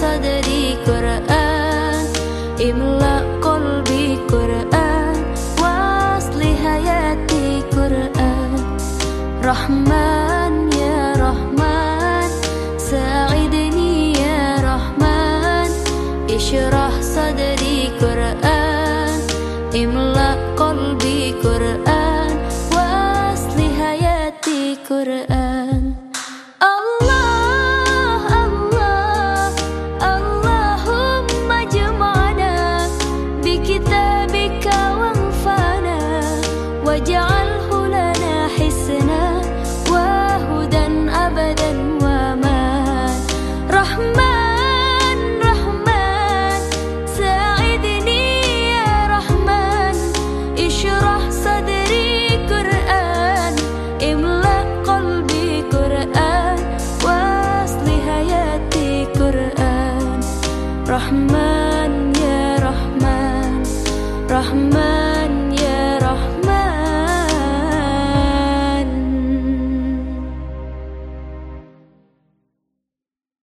صدري قرآن املأ قلبي قرآن واصل حياتي قرآن رحمن يا رحمن ساعدني يا رحمن اشرح صدري قرآن املأ قلبي قرآن Quran Allah Rahman ya Rahman. Rahman